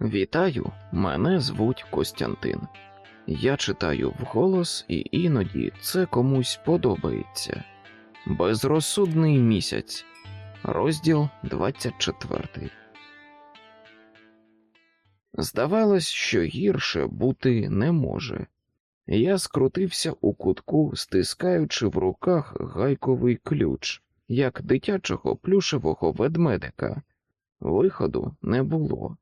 Вітаю, мене звуть Костянтин. Я читаю вголос, і іноді це комусь подобається. Безрозсудний місяць, розділ 24. Здавалось, що гірше бути не може. Я скрутився у кутку, стискаючи в руках гайковий ключ, як дитячого плюшевого ведмедика. Виходу не було,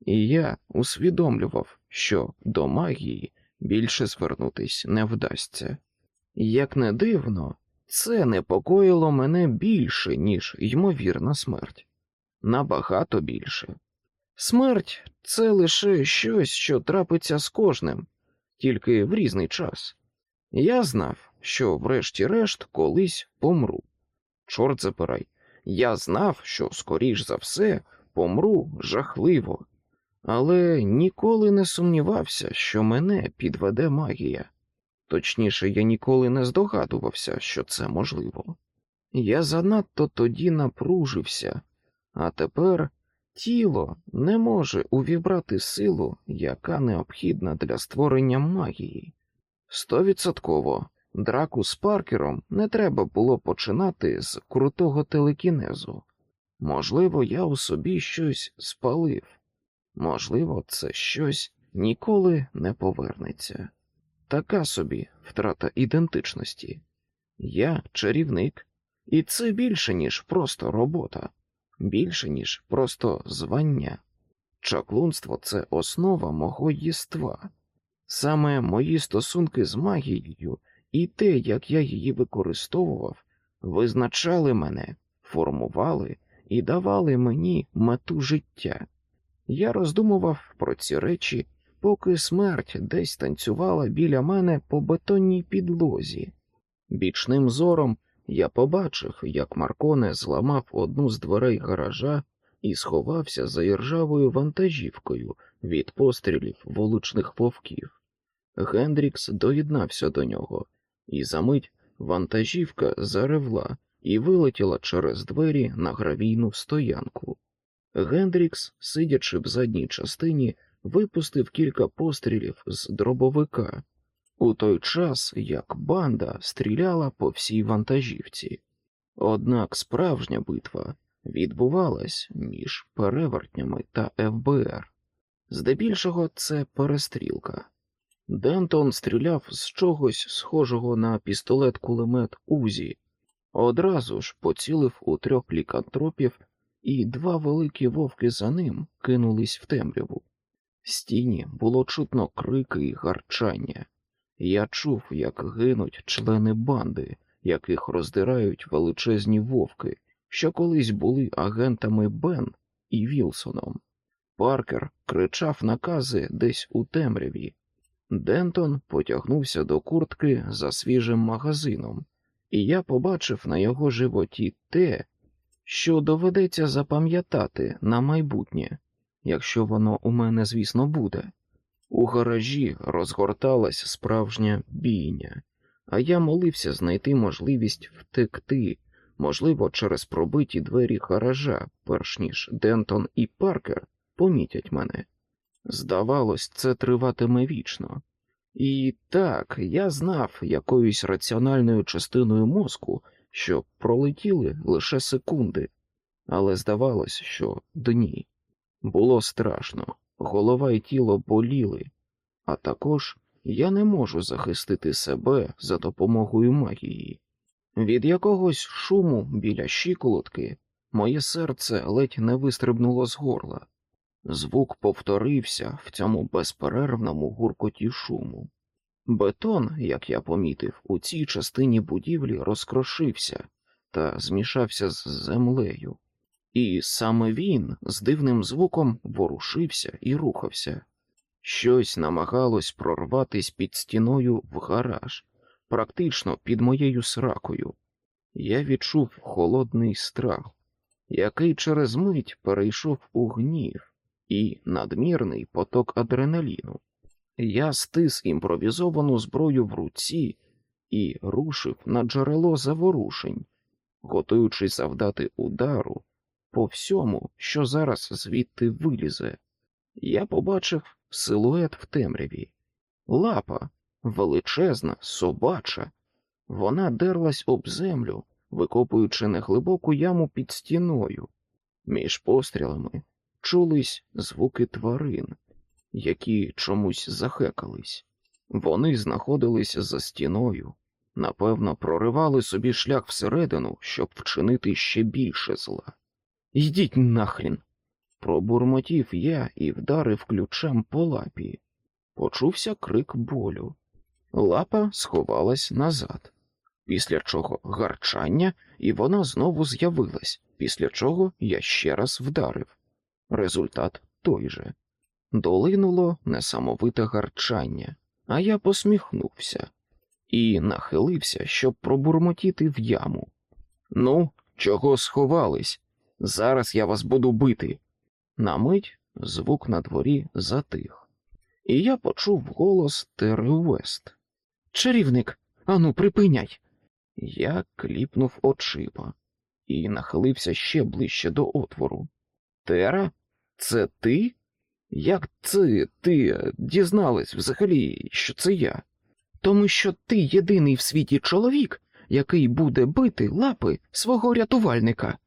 і я усвідомлював, що до магії більше звернутись не вдасться. Як не дивно, це непокоїло мене більше, ніж ймовірна смерть. Набагато більше. Смерть це лише щось, що трапиться з кожним, тільки в різний час. Я знав, що, врешті-решт, колись помру. Чорт забирай, я знав, що, скоріш за все, помру жахливо, але ніколи не сумнівався, що мене підведе магія. Точніше, я ніколи не здогадувався, що це можливо. Я занадто тоді напружився, а тепер тіло не може увібрати силу, яка необхідна для створення магії. Стовідсотково драку з паркером не треба було починати з крутого телекінезу. Можливо, я у собі щось спалив, можливо, це щось ніколи не повернеться. Така собі втрата ідентичності. Я чарівник, і це більше, ніж просто робота, більше, ніж просто звання. Чаклунство це основа мого єства. Саме мої стосунки з магією і те, як я її використовував, визначали мене, формували і давали мені мету життя. Я роздумував про ці речі, поки смерть десь танцювала біля мене по бетонній підлозі. Бічним зором я побачив, як Марконе зламав одну з дверей гаража і сховався за іржавою вантажівкою від пострілів вуличних вовків. Гендрікс доєднався до нього, і за мить вантажівка заревла і вилетіла через двері на гравійну стоянку. Гендрікс, сидячи в задній частині, випустив кілька пострілів з дробовика, у той час як банда стріляла по всій вантажівці. Однак справжня битва відбувалась між перевертнями та ФБР. Здебільшого це перестрілка. Дентон стріляв з чогось схожого на пістолет кулемет Узі, одразу ж поцілив у трьох лікантропів, і два великі вовки за ним кинулись в темряву. Стіні було чутно крики і гарчання. Я чув, як гинуть члени банди, яких роздирають величезні вовки, що колись були агентами Бен і Вілсоном. Паркер кричав накази десь у темряві. Дентон потягнувся до куртки за свіжим магазином, і я побачив на його животі те, що доведеться запам'ятати на майбутнє, якщо воно у мене, звісно, буде. У гаражі розгорталась справжня бійня, а я молився знайти можливість втекти, можливо, через пробиті двері гаража, перш ніж Дентон і Паркер помітять мене. Здавалось, це триватиме вічно. І так, я знав якоюсь раціональною частиною мозку, що пролетіли лише секунди, але здавалось, що дні. Було страшно, голова і тіло боліли, а також я не можу захистити себе за допомогою магії. Від якогось шуму біля щиколотки моє серце ледь не вистрибнуло з горла. Звук повторився в цьому безперервному гуркоті шуму. Бетон, як я помітив, у цій частині будівлі розкрошився та змішався з землею, і саме він з дивним звуком ворушився і рухався. Щось намагалось прорватись під стіною в гараж, практично під моєю сракою. Я відчув холодний страх, який через мить перейшов у гнів і надмірний поток адреналіну. Я стис імпровізовану зброю в руці і рушив на джерело заворушень, готуючись завдати удару по всьому, що зараз звідти вилізе. Я побачив силует в темряві. Лапа величезна, собача. Вона дерлась об землю, викопуючи неглибоку яму під стіною. Між пострілами чулись звуки тварин, які чомусь захекались. Вони знаходились за стіною, напевно, проривали собі шлях всередину, щоб вчинити ще більше зла. Йдіть нахрін. Пробурмотів я і вдарив ключем по лапі. Почувся крик болю. Лапа сховалась назад, після чого гарчання, і вона знову з'явилась, після чого я ще раз вдарив. Результат той же. Долинуло несамовите гарчання, а я посміхнувся і нахилився, щоб пробурмотіти в яму. Ну, чого сховались? Зараз я вас буду бити. На мить звук на дворі затих, і я почув голос Тери Вест. Чарівник, ану, припиняй. Я кліпнув очима і нахилився ще ближче до отвору. Тера, це ти? Як це ти дізналась взагалі, що це я? Тому що ти єдиний в світі чоловік, який буде бити лапи свого рятувальника.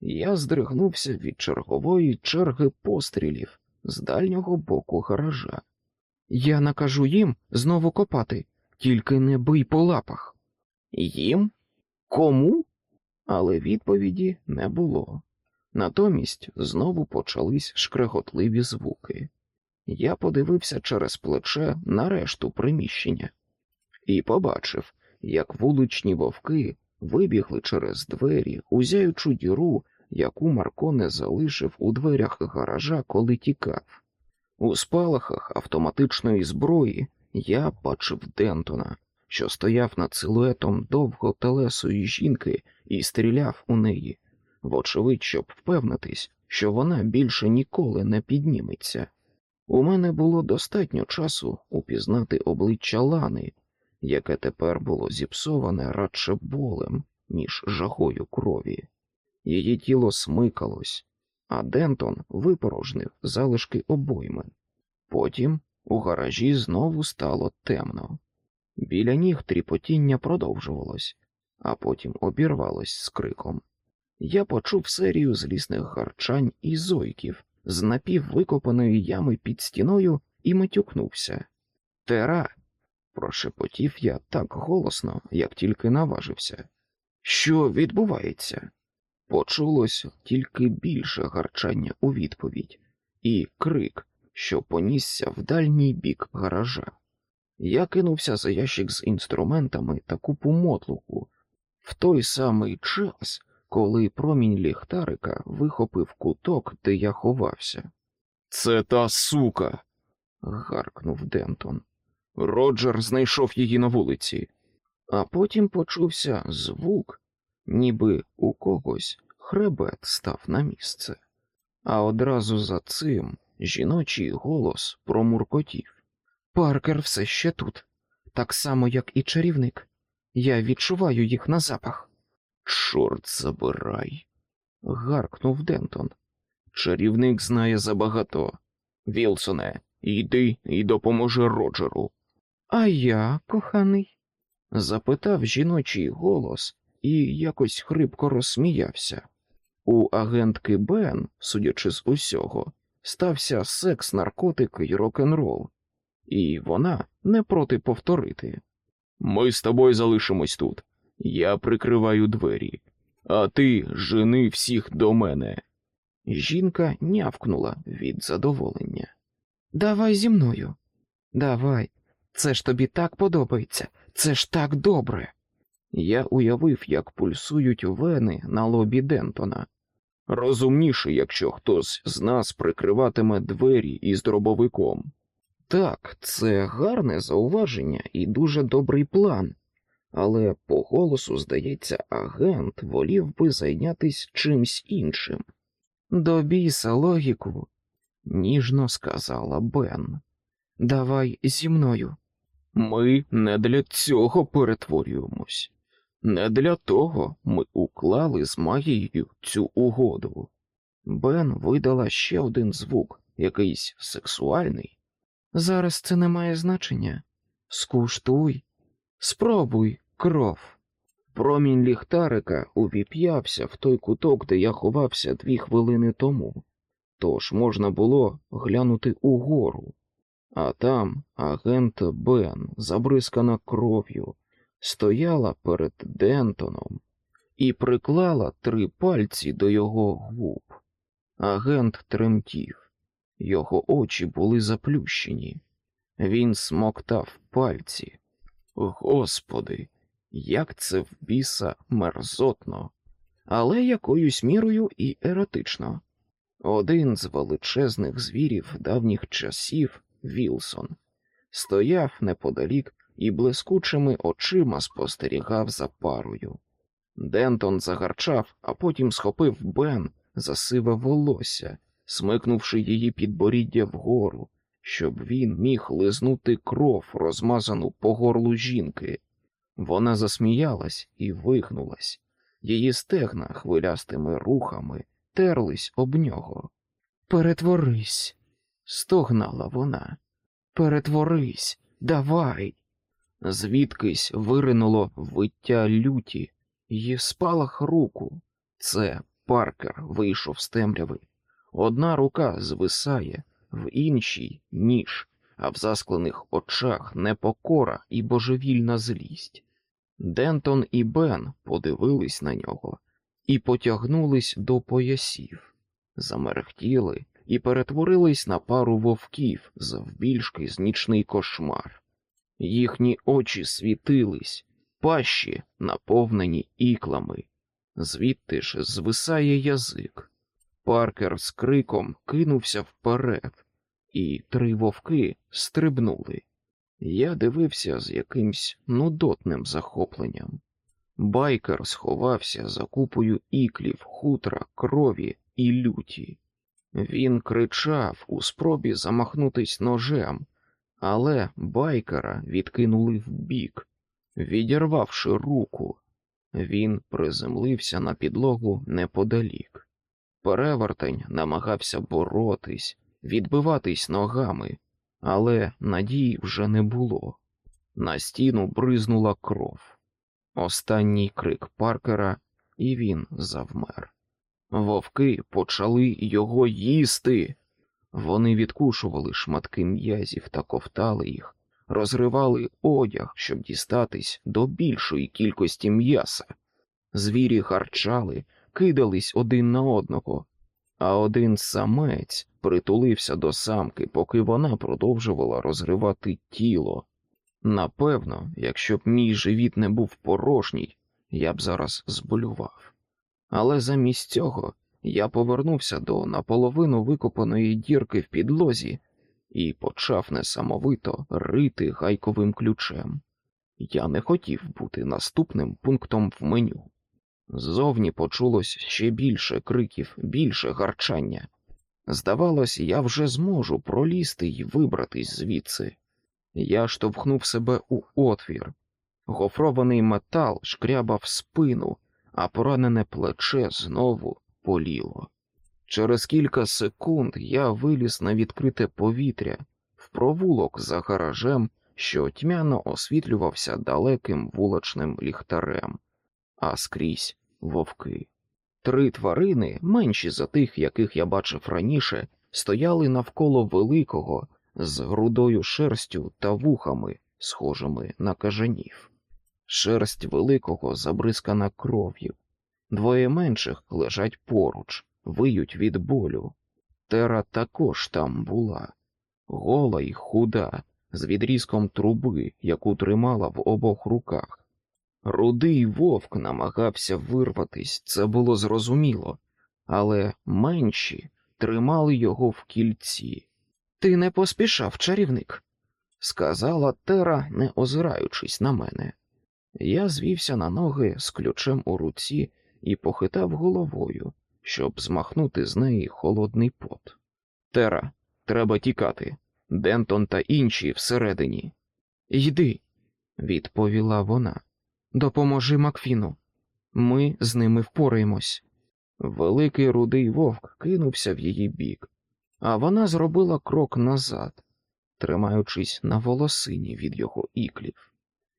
Я здригнувся від чергової черги пострілів з дальнього боку гаража. Я накажу їм знову копати, тільки не бий по лапах. Їм? Кому? Але відповіді не було. Натомість знову почались шкреготливі звуки. Я подивився через плече на решту приміщення і побачив, як вуличні вовки вибігли через двері, узяючу діру, яку Марко не залишив у дверях гаража, коли тікав. У спалахах автоматичної зброї я бачив Дентона, що стояв над силуетом довготелесої жінки і стріляв у неї, вочевидь, щоб впевнитись, що вона більше ніколи не підніметься. У мене було достатньо часу упізнати обличчя Лани, яке тепер було зіпсоване радше болем, ніж жагою крові. Її тіло смикалось, а Дентон випорожнив залишки обойми. Потім у гаражі знову стало темно. Біля ніг тріпотіння продовжувалось, а потім обірвалось з криком. Я почув серію злісних гарчань і зойків з напіввикопаної ями під стіною і матюкнувся. Тера. прошепотів я так голосно, як тільки наважився. Що відбувається? Почулось тільки більше гарчання у відповідь, і крик, що понісся в дальній бік гаража. Я кинувся за ящик з інструментами та купу мотлуку в той самий час, коли промінь ліхтарика вихопив куток, де я ховався. Це та сука. гаркнув Дентон. Роджер знайшов її на вулиці, а потім почувся звук, ніби у когось хребет став на місце. А одразу за цим жіночий голос промуркотів. Паркер все ще тут, так само, як і чарівник. Я відчуваю їх на запах. Чорт забирай. гаркнув Дентон. Чарівник знає забагато. Вілсоне, йди і допоможи Роджеру. А я, коханий? запитав жіночий голос і якось хрипко розсміявся. У агентки Бен, судячи з усього, стався секс, наркотик і рок-н-рол, і вона не проти повторити. Ми з тобою залишимось тут. Я прикриваю двері, а ти жени всіх до мене. Жінка нявкнула від задоволення. Давай зі мною. Давай, це ж тобі так подобається, це ж так добре. Я уявив, як пульсують вени на лобі Дентона. Розумніше, якщо хтось з нас прикриватиме двері із дробовиком. Так, це гарне зауваження і дуже добрий план, але по голосу, здається, агент волів би зайнятись чимсь іншим. До біса логіку, ніжно сказала Бен. Давай зі мною. Ми не для цього перетворюємось. Не для того ми уклали з магією цю угоду. Бен видала ще один звук, якийсь сексуальний. Зараз це не має значення. Скуштуй, спробуй кров. Промінь ліхтарика увіп'явся в той куток, де я ховався дві хвилини тому, тож можна було глянути угору, а там агент Бен, забризкана кров'ю, стояла перед Дентоном і приклала три пальці до його губ. Агент тремтів, його очі були заплющені. Він смоктав пальці. Господи, як це в біса мерзотно, але якоюсь мірою і еротично. Один з величезних звірів давніх часів, Вілсон, стояв неподалік і блискучими очима спостерігав за парою. Дентон загарчав, а потім схопив Бен за сиве волосся, смикнувши її підборіддя вгору, щоб він міг лизнути кров, розмазану по горлу жінки. Вона засміялась і вигнулась, її стегна хвилястими рухами терлись об нього. Перетворись, стогнала вона. Перетворись, давай. Звідкись виринуло виття люті й спалах руку. Це Паркер вийшов з темряви. Одна рука звисає, в іншій ніж, а в засклених очах непокора і божевільна злість. Дентон і Бен подивились на нього і потягнулись до поясів, замерехтіли і перетворились на пару вовків завбільшки з нічний кошмар. Їхні очі світились, пащі наповнені іклами, звідти ж звисає язик. Паркер з криком кинувся вперед, і три вовки стрибнули. Я дивився з якимсь нудотним захопленням. Байкер сховався за купою іклів, хутра, крові і люті. Він кричав у спробі замахнутись ножем, але байкера відкинули вбік, відірвавши руку. Він приземлився на підлогу неподалік. Перевертень намагався боротись, відбиватись ногами, але надії вже не було. На стіну бризнула кров. Останній крик Паркера, і він завмер. Вовки почали його їсти. Вони відкушували шматки м'язів та ковтали їх, розривали одяг, щоб дістатись до більшої кількості м'яса. Звірі гарчали, кидались один на одного, а один самець притулився до самки, поки вона продовжувала розривати тіло. Напевно, якщо б мій живіт не був порожній, я б зараз зболював. Але замість цього я повернувся до наполовину викопаної дірки в підлозі і почав несамовито рити гайковим ключем. Я не хотів бути наступним пунктом в меню. Ззовні почулось ще більше криків, більше гарчання. Здавалось, я вже зможу пролізти і вибратись звідси. Я штовхнув себе у отвір. Гофрований метал шкрябав спину, а поранене плече знову поліло. Через кілька секунд я виліз на відкрите повітря в провулок за гаражем, що тьмяно освітлювався далеким вуличним ліхтарем, а скрізь вовки. Три тварини, менші за тих, яких я бачив раніше, стояли навколо великого, з грудою шерстю та вухами, схожими на кажанів. Шерсть великого забризкана кров'ю, двоє менших лежать поруч, виють від болю. Тера також там була, гола й худа, з відрізком труби, яку тримала в обох руках. Рудий вовк намагався вирватись, це було зрозуміло, але менші тримали його в кільці. Ти не поспішав, чарівник, сказала Тера, не озираючись на мене. Я звівся на ноги з ключем у руці і похитав головою, щоб змахнути з неї холодний пот. Тера, треба тікати. Дентон та інші всередині. Йди, відповіла вона. Допоможи Макфіну. Ми з ними впораємось. Великий рудий вовк кинувся в її бік, а вона зробила крок назад, тримаючись на волосині від його іклів.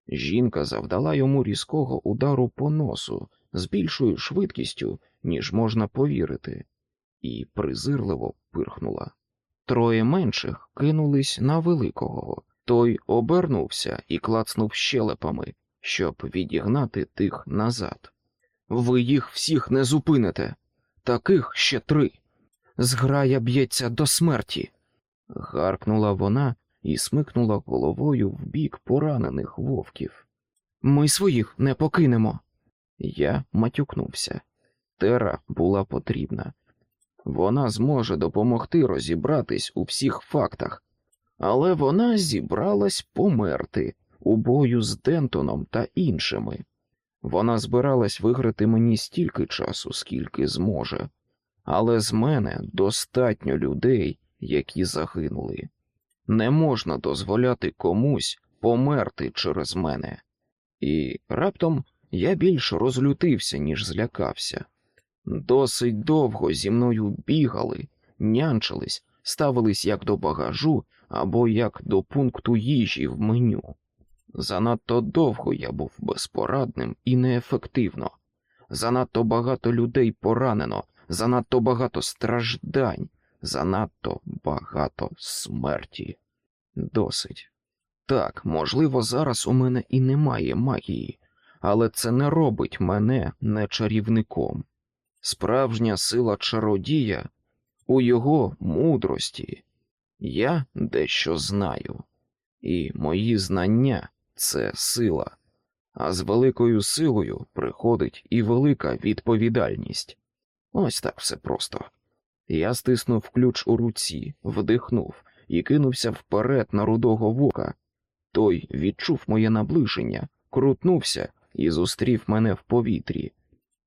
Жінка завдала йому різкого удару по носу з більшою швидкістю, ніж можна повірити, і презирливо пирхнула. Троє менших кинулись на великого. Той обернувся і клацнув щелепами, щоб відігнати тих назад. Ви їх всіх не зупините. Таких ще три. Зграя б'ється до смерті. гаркнула вона і смикнула головою в бік поранених вовків. Ми своїх не покинемо. Я матюкнувся. Тера була потрібна. Вона зможе допомогти розібратись у всіх фактах, але вона зібралась померти у бою з Дентоном та іншими. Вона збиралась виграти мені стільки часу, скільки зможе, але з мене достатньо людей, які загинули. Не можна дозволяти комусь померти через мене. І раптом я більш розлютився, ніж злякався. Досить довго зі мною бігали, нянчились, ставились як до багажу або як до пункту їжі в меню. Занадто довго я був безпорадним і неефективно. Занадто багато людей поранено, занадто багато страждань, занадто багато смерті. Досить. Так, можливо, зараз у мене і немає магії, але це не робить мене не чарівником. Справжня сила чародія у його мудрості. Я дещо знаю, і мої знання це сила, а з великою силою приходить і велика відповідальність. Ось так все просто. Я стиснув ключ у руці, вдихнув і кинувся вперед на рудого вока. Той відчув моє наближення, крутнувся і зустрів мене в повітрі.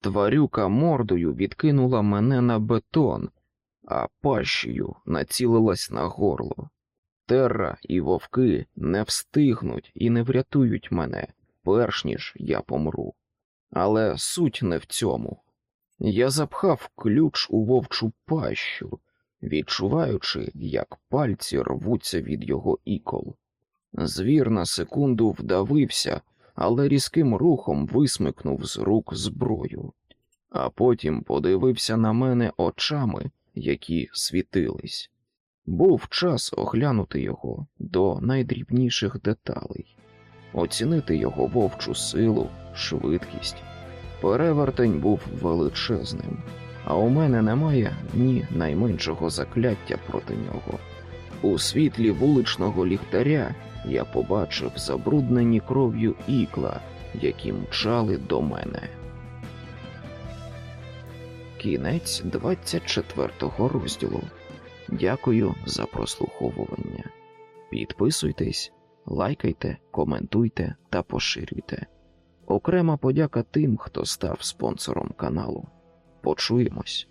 Тварюка мордою відкинула мене на бетон, а пащею націлилась на горло. Терра і вовки не встигнуть і не врятують мене, перш ніж я помру. Але суть не в цьому. Я запхав ключ у вовчу пащу, відчуваючи, як пальці рвуться від його ікол. Звір на секунду вдавився, але різким рухом висмикнув з рук зброю, а потім подивився на мене очами, які світились. Був час оглянути його до найдрібніших деталей, оцінити його вовчу силу, швидкість. Перевертень був величезним, а у мене немає ні найменшого закляття проти нього. У світлі вуличного ліхтаря я побачив забруднені кров'ю ікла, які мчали до мене. Кінець 24 розділу. Дякую за прослуховування. Підписуйтесь, лайкайте, коментуйте та поширюйте. Окрема подяка тим, хто став спонсором каналу. Почуємось.